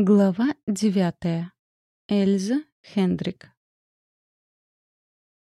Глава девятая. Эльза Хендрик.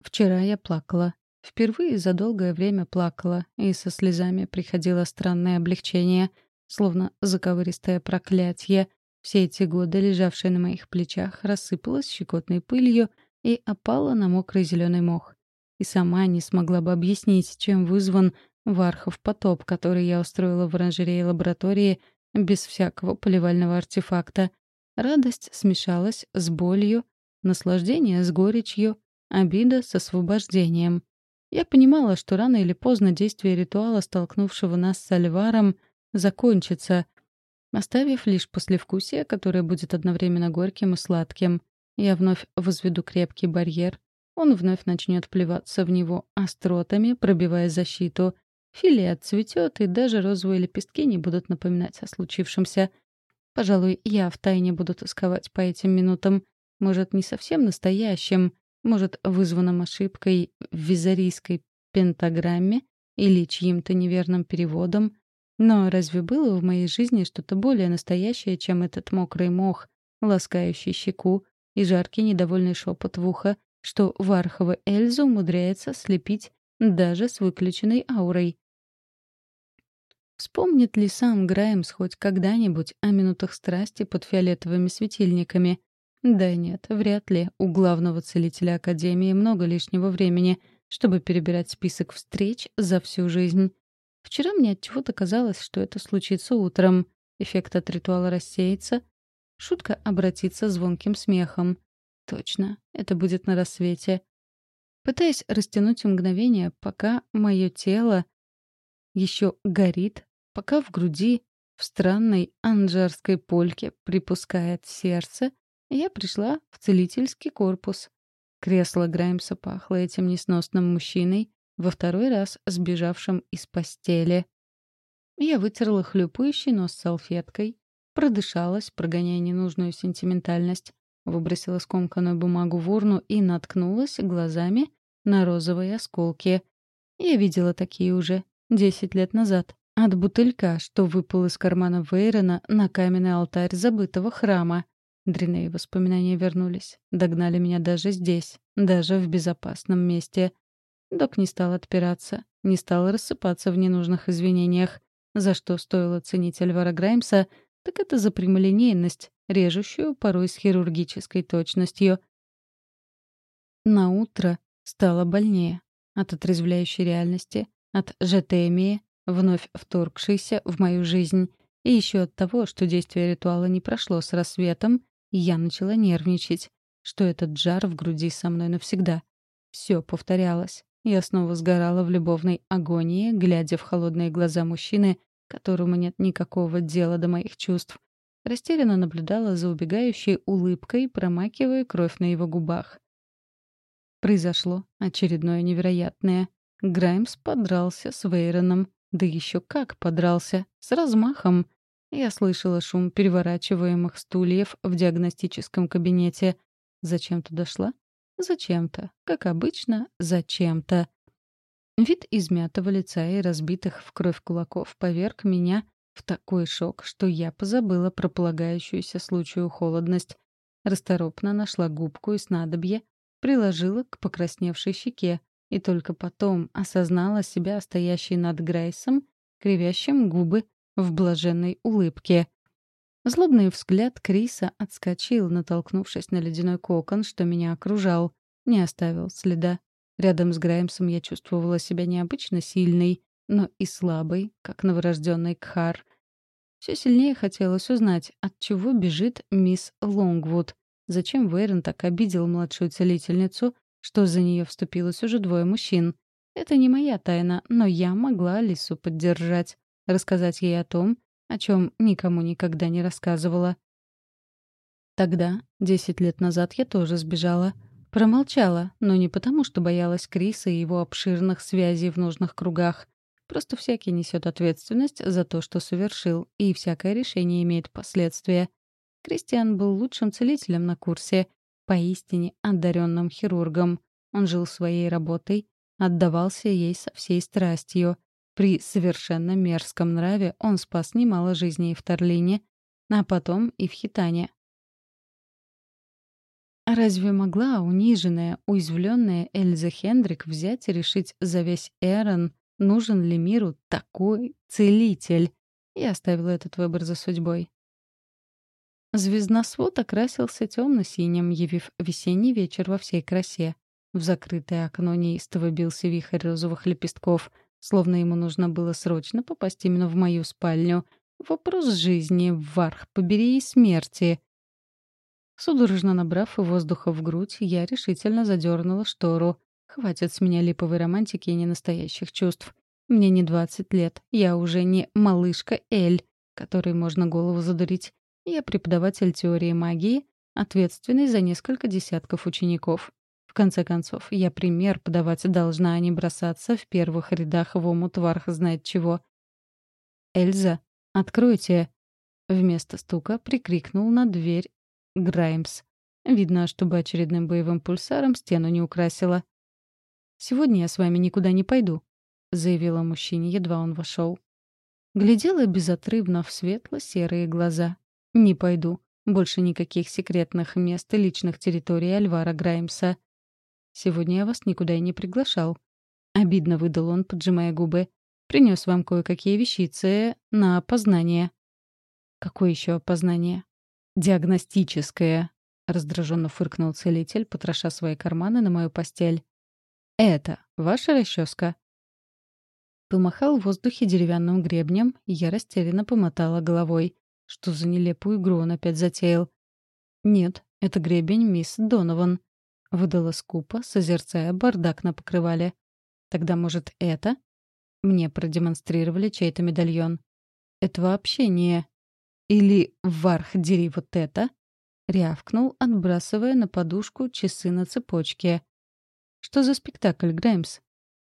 Вчера я плакала. Впервые за долгое время плакала, и со слезами приходило странное облегчение, словно заковыристое проклятие. Все эти годы, лежавшее на моих плечах, рассыпалось щекотной пылью и опало на мокрый зеленый мох. И сама не смогла бы объяснить, чем вызван Вархов потоп, который я устроила в оранжерее лаборатории — без всякого поливального артефакта. Радость смешалась с болью, наслаждение с горечью, обида с освобождением. Я понимала, что рано или поздно действие ритуала, столкнувшего нас с Альваром, закончится, оставив лишь послевкусие, которое будет одновременно горьким и сладким. Я вновь возведу крепкий барьер, он вновь начнет плеваться в него остротами, пробивая защиту — Филия отцветет, и даже розовые лепестки не будут напоминать о случившемся. Пожалуй, я втайне буду тосковать по этим минутам. Может, не совсем настоящим, может, вызванным ошибкой в визарийской пентаграмме или чьим-то неверным переводом. Но разве было в моей жизни что-то более настоящее, чем этот мокрый мох, ласкающий щеку, и жаркий недовольный шепот в ухо, что Вархова Эльза умудряется слепить даже с выключенной аурой? Вспомнит ли сам Граймс хоть когда-нибудь о минутах страсти под фиолетовыми светильниками? Да нет, вряд ли. У главного целителя Академии много лишнего времени, чтобы перебирать список встреч за всю жизнь. Вчера мне от чего-то казалось, что это случится утром. Эффект от ритуала рассеется. Шутка обратится звонким смехом. Точно, это будет на рассвете. Пытаясь растянуть мгновение, пока мое тело еще горит пока в груди в странной анжарской польке припускает сердце, я пришла в целительский корпус. Кресло Граймса пахло этим несносным мужчиной, во второй раз сбежавшим из постели. Я вытерла хлюпающий нос салфеткой, продышалась, прогоняя ненужную сентиментальность, выбросила скомканную бумагу в урну и наткнулась глазами на розовые осколки. Я видела такие уже десять лет назад. От бутылька, что выпал из кармана Вейрона на каменный алтарь забытого храма. Дрянные воспоминания вернулись. Догнали меня даже здесь, даже в безопасном месте. Док не стал отпираться, не стал рассыпаться в ненужных извинениях. За что стоило ценить Альвара Граймса, так это за прямолинейность, режущую порой с хирургической точностью. На утро стало больнее. От отрезвляющей реальности, от жетемии, вновь вторгшийся в мою жизнь, и еще от того, что действие ритуала не прошло с рассветом, я начала нервничать, что этот жар в груди со мной навсегда. Все повторялось. Я снова сгорала в любовной агонии, глядя в холодные глаза мужчины, которому нет никакого дела до моих чувств. Растерянно наблюдала за убегающей улыбкой, промакивая кровь на его губах. Произошло очередное невероятное. Граймс подрался с Вейроном. Да еще как подрался. С размахом. Я слышала шум переворачиваемых стульев в диагностическом кабинете. Зачем туда шла? Зачем-то. Как обычно, зачем-то. Вид измятого лица и разбитых в кровь кулаков поверг меня в такой шок, что я позабыла про полагающуюся случаю холодность. Расторопно нашла губку и снадобье, приложила к покрасневшей щеке, и только потом осознала себя стоящей над Грейсом, кривящим губы в блаженной улыбке. Злобный взгляд Криса отскочил, натолкнувшись на ледяной кокон, что меня окружал. Не оставил следа. Рядом с Граймсом я чувствовала себя необычно сильной, но и слабой, как новорожденный Кхар. Все сильнее хотелось узнать, от чего бежит мисс Лонгвуд. Зачем Вейрон так обидел младшую целительницу, что за нее вступилось уже двое мужчин. Это не моя тайна, но я могла Алису поддержать, рассказать ей о том, о чем никому никогда не рассказывала. Тогда, десять лет назад, я тоже сбежала. Промолчала, но не потому, что боялась Криса и его обширных связей в нужных кругах. Просто всякий несет ответственность за то, что совершил, и всякое решение имеет последствия. Кристиан был лучшим целителем на курсе, поистине одаренным хирургом. Он жил своей работой, отдавался ей со всей страстью. При совершенно мерзком нраве он спас немало жизней в Торлине. а потом и в хитане. Разве могла униженная, уязвленная Эльза Хендрик взять и решить за весь Эрон, нужен ли миру такой целитель? Я оставила этот выбор за судьбой. Звездносвод окрасился темно-синим, явив весенний вечер во всей красе. В закрытое окно неистово бился вихрь розовых лепестков, словно ему нужно было срочно попасть именно в мою спальню. Вопрос жизни, варх, побери и смерти. Судорожно набрав воздуха в грудь, я решительно задернула штору. Хватит с меня липовой романтики и ненастоящих чувств. Мне не 20 лет. Я уже не малышка Эль, которой можно голову задурить. Я преподаватель теории магии, ответственный за несколько десятков учеников. В конце концов, я пример подавать должна, а не бросаться в первых рядах в омут варха знает чего. «Эльза, откройте!» Вместо стука прикрикнул на дверь Граймс. Видно, чтобы очередным боевым пульсаром стену не украсила. «Сегодня я с вами никуда не пойду», — заявила мужчине, едва он вошел. Глядела безотрывно в светло-серые глаза. «Не пойду. Больше никаких секретных мест и личных территорий Альвара Граймса. Сегодня я вас никуда и не приглашал». Обидно выдал он, поджимая губы. «Принес вам кое-какие вещицы на опознание». «Какое еще опознание?» «Диагностическое», — раздраженно фыркнул целитель, потроша свои карманы на мою постель. «Это ваша расческа?» Помахал в воздухе деревянным гребнем, я растерянно помотала головой. Что за нелепую игру он опять затеял? «Нет, это гребень мисс Донован», — выдала скупо, созерцая бардак на покрывале. «Тогда, может, это?» Мне продемонстрировали чей-то медальон. «Это вообще не...» Или «Варх, дери вот это!» — рявкнул, отбрасывая на подушку часы на цепочке. «Что за спектакль, Граймс?»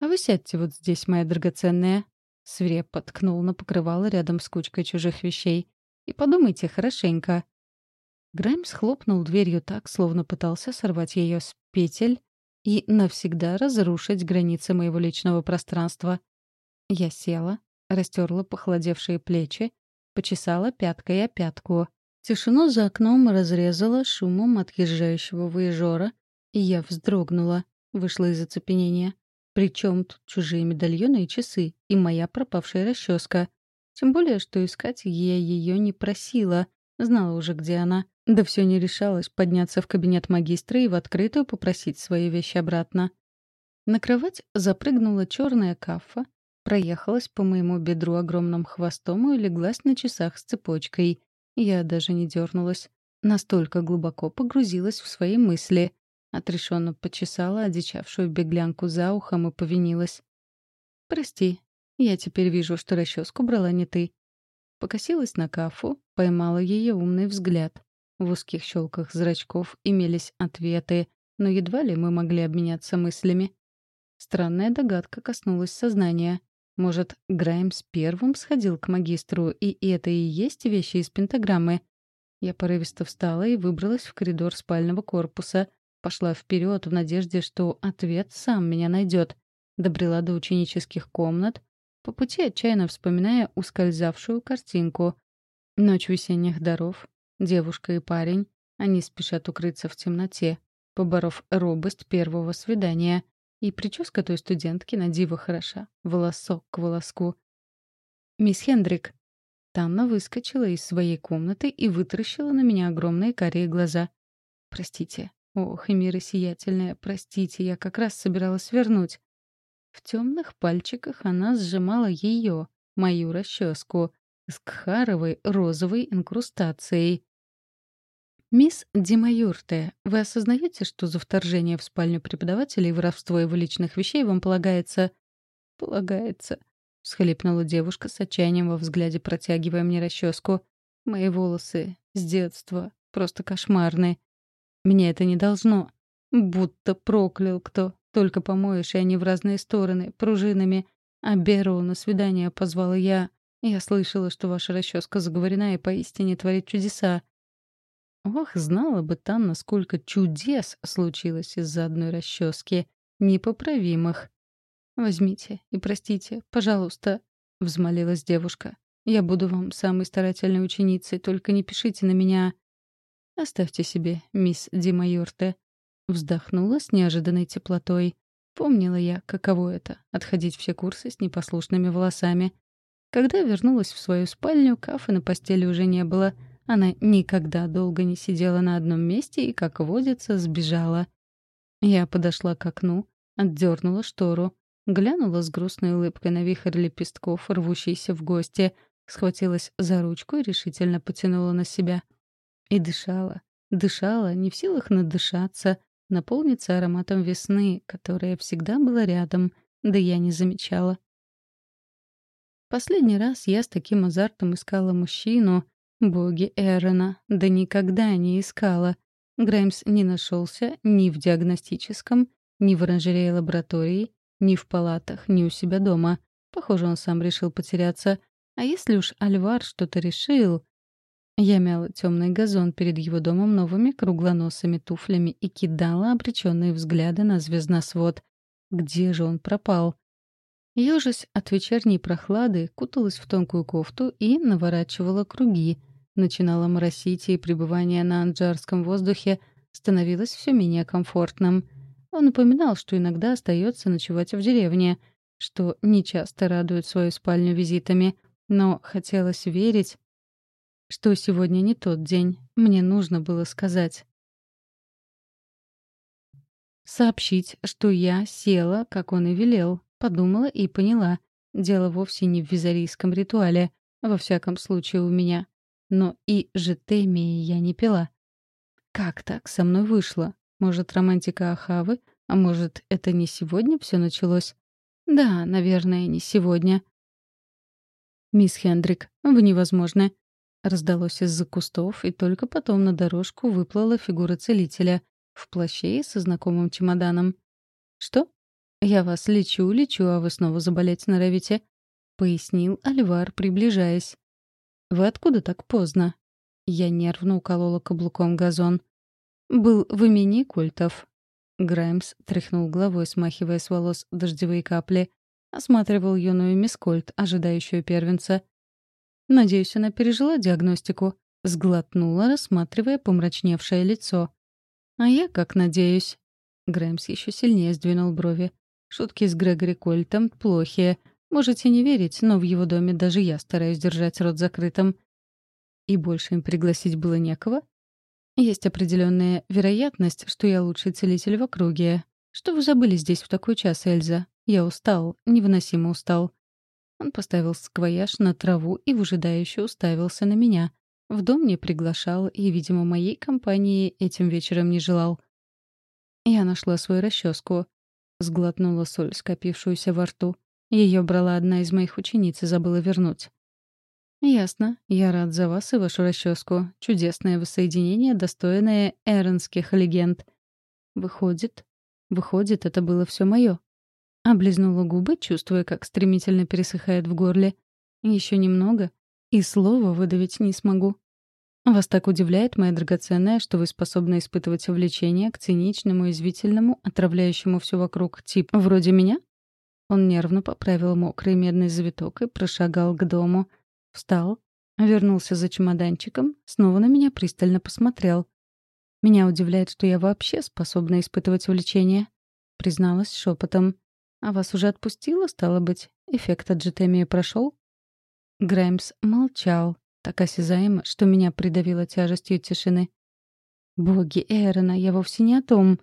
«А вы сядьте вот здесь, моя драгоценная!» Свиреп подкнул на покрывало рядом с кучкой чужих вещей. «И подумайте хорошенько!» Граймс хлопнул дверью так, словно пытался сорвать ее с петель и навсегда разрушить границы моего личного пространства. Я села, растерла похолодевшие плечи, Почесала пяткой о пятку. Тишину за окном разрезала шумом отъезжающего выезжора, и я вздрогнула, вышла из оцепенения. Причем тут чужие медальоны и часы, и моя пропавшая расческа. Тем более, что искать я ее не просила, знала уже, где она. Да все не решалась подняться в кабинет магистра и в открытую попросить свои вещи обратно. На кровать запрыгнула черная кафа, проехалась по моему бедру огромным хвостом и леглась на часах с цепочкой. Я даже не дернулась. Настолько глубоко погрузилась в свои мысли. Отрешенно почесала одичавшую беглянку за ухом и повинилась. «Прости, я теперь вижу, что расческу брала не ты». Покосилась на кафу, поймала ее умный взгляд. В узких щелках зрачков имелись ответы, но едва ли мы могли обменяться мыслями. Странная догадка коснулась сознания. Может, Граймс первым сходил к магистру, и это и есть вещи из пентаграммы? Я порывисто встала и выбралась в коридор спального корпуса. Пошла вперед в надежде, что ответ сам меня найдет. Добрела до ученических комнат, по пути отчаянно вспоминая ускользавшую картинку. Ночь весенних даров. Девушка и парень. Они спешат укрыться в темноте, поборов робость первого свидания — и прическа той студентки на диво хороша, волосок к волоску. «Мисс Хендрик». Танна выскочила из своей комнаты и вытаращила на меня огромные карие глаза. «Простите. Ох, и мира сиятельная, простите, я как раз собиралась вернуть». В темных пальчиках она сжимала ее, мою расческу, с кхаровой розовой инкрустацией. «Мисс Димаюрте, вы осознаете, что за вторжение в спальню преподавателя и воровство его личных вещей вам полагается...» «Полагается», — всхлипнула девушка с отчаянием во взгляде, протягивая мне расческу. «Мои волосы с детства просто кошмарные. Мне это не должно. Будто проклял кто. Только помоешь, и они в разные стороны, пружинами. А Беру на свидание позвала я. Я слышала, что ваша расческа заговорена и поистине творит чудеса. Ох, знала бы там, насколько чудес случилось из-за одной расчески. Непоправимых. «Возьмите и простите, пожалуйста», — взмолилась девушка. Я буду вам самой старательной ученицей, только не пишите на меня...» «Оставьте себе, мисс Дима Юрте». Вздохнула с неожиданной теплотой. Помнила я, каково это — отходить все курсы с непослушными волосами. Когда вернулась в свою спальню, кафе на постели уже не было. Она никогда долго не сидела на одном месте и, как водится, сбежала. Я подошла к окну, отдернула штору, глянула с грустной улыбкой на вихрь лепестков, рвущийся в гости, схватилась за ручку и решительно потянула на себя. И дышала, дышала, не в силах надышаться, наполниться ароматом весны, которая всегда была рядом, да я не замечала. Последний раз я с таким азартом искала мужчину, боги Эрона, да никогда не искала. Граймс не нашелся ни в диагностическом, ни в оранжерее лаборатории, ни в палатах, ни у себя дома. Похоже, он сам решил потеряться. А если уж Альвар что-то решил... Я мяла темный газон перед его домом новыми круглоносыми туфлями и кидала обреченные взгляды на звездносвод. Где же он пропал? Ёжась от вечерней прохлады, куталась в тонкую кофту и наворачивала круги. Начинала моросить, и пребывание на анджарском воздухе становилось все менее комфортным. Он напоминал, что иногда остается ночевать в деревне, что нечасто радует свою спальню визитами, но хотелось верить, что сегодня не тот день. Мне нужно было сказать. Сообщить, что я села, как он и велел. Подумала и поняла. Дело вовсе не в визарийском ритуале. Во всяком случае, у меня. Но и жетемии я не пила. Как так со мной вышло? Может, романтика Ахавы? А может, это не сегодня все началось? Да, наверное, не сегодня. «Мисс Хендрик, вы невозможны», Раздалось из-за кустов, и только потом на дорожку выплыла фигура целителя в плаще и со знакомым чемоданом. «Что? Я вас лечу, лечу, а вы снова заболеть норовите», — пояснил Альвар, приближаясь. «Вы откуда так поздно?» Я нервно уколола каблуком газон. «Был в имени культов». Граймс тряхнул головой, смахивая с волос дождевые капли. Осматривал юную мисс Кольт, ожидающую первенца. Надеюсь, она пережила диагностику. Сглотнула, рассматривая помрачневшее лицо. А я как надеюсь. Грэмс еще сильнее сдвинул брови. Шутки с Грегори Кольтом плохие. Можете не верить, но в его доме даже я стараюсь держать рот закрытым. И больше им пригласить было некого? Есть определенная вероятность, что я лучший целитель в округе. Что вы забыли здесь в такой час, Эльза? Я устал, невыносимо устал. Он поставил сквояж на траву и выжидающе уставился на меня. В дом не приглашал и, видимо, моей компании этим вечером не желал. Я нашла свою расческу. Сглотнула соль, скопившуюся во рту. Ее брала одна из моих учениц и забыла вернуть. «Ясно. Я рад за вас и вашу расческу. Чудесное воссоединение, достойное эронских легенд. Выходит, выходит, это было все мое. Облизнула губы, чувствуя, как стремительно пересыхает в горле. Еще немного, и слова выдавить не смогу. Вас так удивляет, моя драгоценная, что вы способны испытывать влечение к циничному, извительному, отравляющему все вокруг тип вроде меня? Он нервно поправил мокрый медный завиток и прошагал к дому. Встал, вернулся за чемоданчиком, снова на меня пристально посмотрел. Меня удивляет, что я вообще способна испытывать влечение, призналась шепотом. «А вас уже отпустило, стало быть? Эффект от джетемии прошел?» Граймс молчал, так осязаемо, что меня придавило тяжестью тишины. «Боги Эрона, я вовсе не о том!»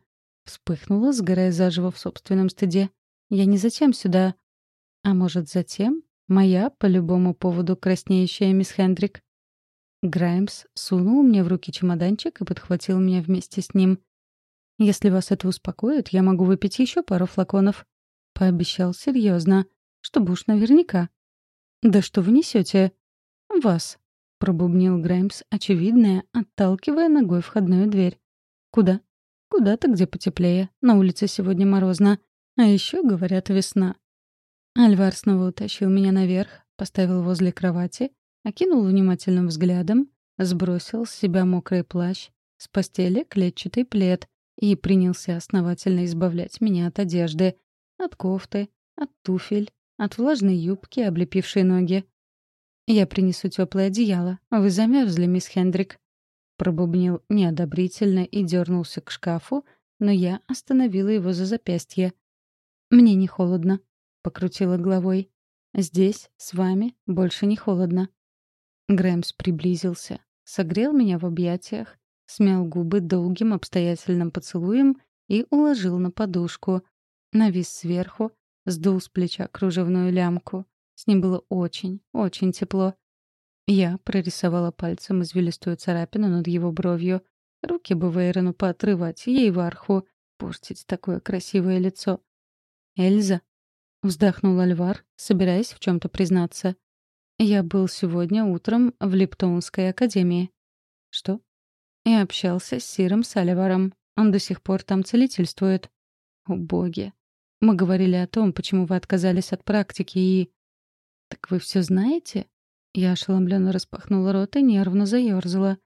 Вспыхнула, сгорая заживо в собственном стыде. «Я не затем сюда...» «А может, затем? Моя, по любому поводу, краснеющая мисс Хендрик?» Граймс сунул мне в руки чемоданчик и подхватил меня вместе с ним. «Если вас это успокоит, я могу выпить еще пару флаконов». Пообещал серьезно, чтобы уж наверняка. «Да что вы несете?» «Вас», — пробубнил Граймс, очевидное, отталкивая ногой входную дверь. «Куда?» «Куда-то, где потеплее. На улице сегодня морозно. А еще, говорят, весна». Альвар снова утащил меня наверх, поставил возле кровати, окинул внимательным взглядом, сбросил с себя мокрый плащ, с постели клетчатый плед и принялся основательно избавлять меня от одежды, от кофты, от туфель, от влажной юбки, облепившей ноги. «Я принесу теплое одеяло. Вы замерзли, мисс Хендрик». Пробубнил неодобрительно и дернулся к шкафу, но я остановила его за запястье. «Мне не холодно», — покрутила головой. «Здесь, с вами, больше не холодно». Грэмс приблизился, согрел меня в объятиях, смял губы долгим обстоятельным поцелуем и уложил на подушку. Навис сверху, сдул с плеча кружевную лямку. С ним было очень, очень тепло. Я прорисовала пальцем извилистую царапину над его бровью. Руки бы Вейрону поотрывать, ей варху, портить такое красивое лицо. «Эльза?» — вздохнул Альвар, собираясь в чем то признаться. «Я был сегодня утром в Липтоунской академии». «Что?» «И общался с Сиром Салливаром. Он до сих пор там целительствует». «О, боги! Мы говорили о том, почему вы отказались от практики и...» «Так вы все знаете?» Я ошеломленно распахнула рот и нервно заерзала.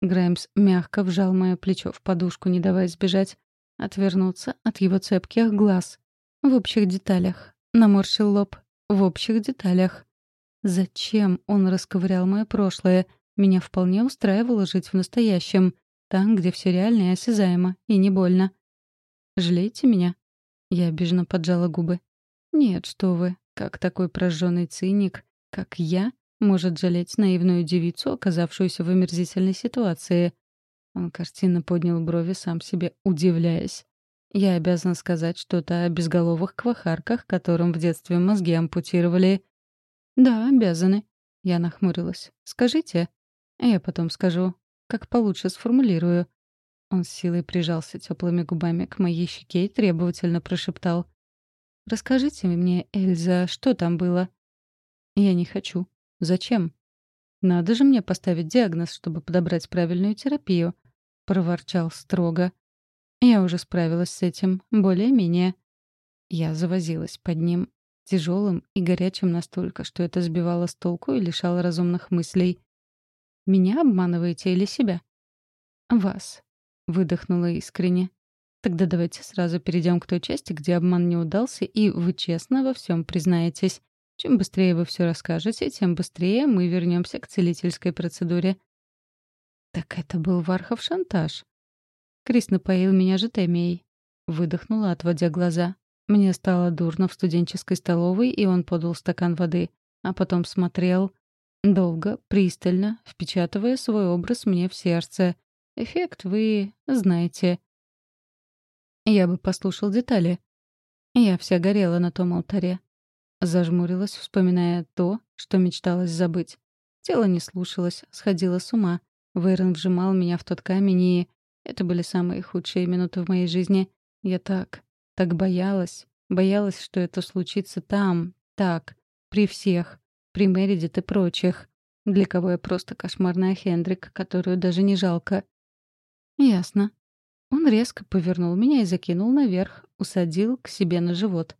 Граймс мягко вжал мое плечо в подушку, не давая сбежать. Отвернуться от его цепких глаз. В общих деталях. Наморщил лоб. В общих деталях. Зачем он расковырял мое прошлое? Меня вполне устраивало жить в настоящем. Там, где все реально и осязаемо, и не больно. «Жалеете меня?» Я обиженно поджала губы. «Нет, что вы. Как такой прожженный циник, как я, может жалеть наивную девицу, оказавшуюся в омерзительной ситуации?» Он картинно поднял брови, сам себе удивляясь. «Я обязан сказать что-то о безголовых квахарках, которым в детстве мозги ампутировали». «Да, обязаны». Я нахмурилась. «Скажите». «Я потом скажу. Как получше сформулирую». Он с силой прижался теплыми губами к моей щеке и требовательно прошептал. «Расскажите мне, Эльза, что там было?» «Я не хочу. Зачем?» «Надо же мне поставить диагноз, чтобы подобрать правильную терапию», — проворчал строго. «Я уже справилась с этим, более-менее». Я завозилась под ним, тяжелым и горячим настолько, что это сбивало с толку и лишало разумных мыслей. «Меня обманываете или себя?» «Вас», — выдохнула искренне. «Тогда давайте сразу перейдем к той части, где обман не удался, и вы честно во всем признаетесь. Чем быстрее вы все расскажете, тем быстрее мы вернемся к целительской процедуре». «Так это был Вархов шантаж». Крис напоил меня жетемией. Выдохнула, отводя глаза. Мне стало дурно в студенческой столовой, и он подал стакан воды. А потом смотрел долго, пристально, впечатывая свой образ мне в сердце. Эффект вы знаете. Я бы послушал детали. Я вся горела на том алтаре. Зажмурилась, вспоминая то, что мечталось забыть. Тело не слушалось, сходило с ума. Вейрон вжимал меня в тот камень, и... Это были самые худшие минуты в моей жизни. Я так, так боялась. Боялась, что это случится там, так, при всех, при Мередит и прочих. Для кого я просто кошмарная Хендрик, которую даже не жалко. Ясно. Он резко повернул меня и закинул наверх, усадил к себе на живот.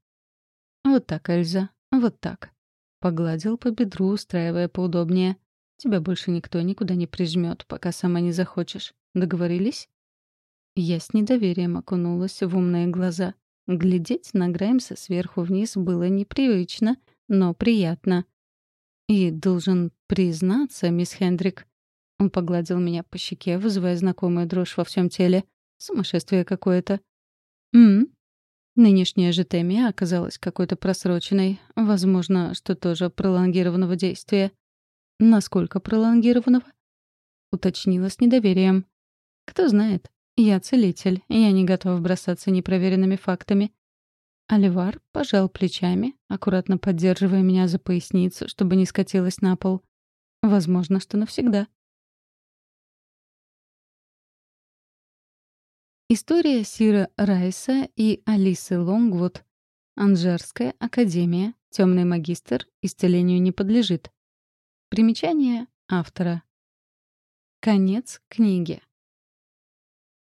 «Вот так, Эльза, вот так». Погладил по бедру, устраивая поудобнее. «Тебя больше никто никуда не прижмет, пока сама не захочешь. Договорились?» Я с недоверием окунулась в умные глаза. Глядеть на Граймса сверху вниз было непривычно, но приятно. «И должен признаться, мисс Хендрик...» Он погладил меня по щеке, вызывая знакомую дрожь во всем теле. Сумасшествие какое-то. «М-м?» Нынешняя жетемия оказалась какой-то просроченной, возможно, что тоже пролонгированного действия. Насколько пролонгированного? Уточнила с недоверием. Кто знает. Я целитель, я не готов бросаться непроверенными фактами. Оливар пожал плечами, аккуратно поддерживая меня за поясницу, чтобы не скатилась на пол. Возможно, что навсегда. История Сира Райса и Алисы Лонгвуд. Анжерская академия. Темный магистр исцелению не подлежит. Примечание автора. Конец книги.